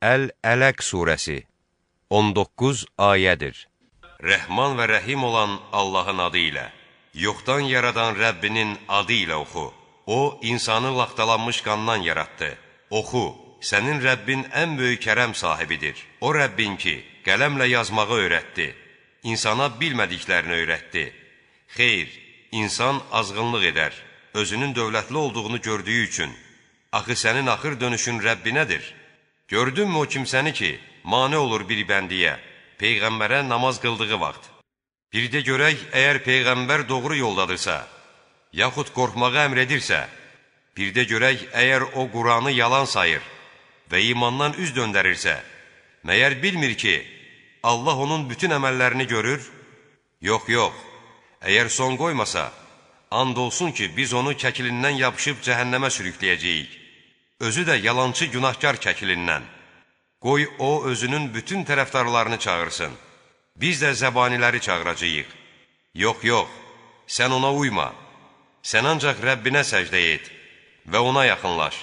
Əl-Ələq surəsi 19 ayədir. Rəhman və rəhim olan Allahın adı ilə, yoxdan yaradan Rəbbinin adı ilə oxu. O, insanı laxtalanmış qandan yaratdı. Oxu, sənin Rəbbin ən böyük kərəm sahibidir. O Rəbbin ki, qələmlə yazmağı öyrətdi, insana bilmədiklərini öyrətdi. Xeyr, insan azğınlıq edər, özünün dövlətli olduğunu gördüyü üçün. Axı sənin axır dönüşün Rəbbinədir. Gördünmü o kimsəni ki, mane olur bir bəndiyə, Peyğəmbərə namaz qıldığı vaxt. Bir də görək, əgər Peyğəmbər doğru yoldadırsa, yaxud qorxmağı əmr edirsə, bir də görək, əgər o Quranı yalan sayır və imandan üz döndərirsə, məyər bilmir ki, Allah onun bütün əməllərini görür? Yox, yox, əgər son qoymasa, and olsun ki, biz onu kəkilindən yapışıb cəhənnəmə sürükləyəcəyik özü də yalançı günahkar kəkilindən. Qoy o özünün bütün tərəfdarlarını çağırsın. Biz də zəbaniləri çağıracağıq. Yox, yox, sən ona uyma. Sən ancaq Rəbbinə səcdə et və ona yaxınlaş.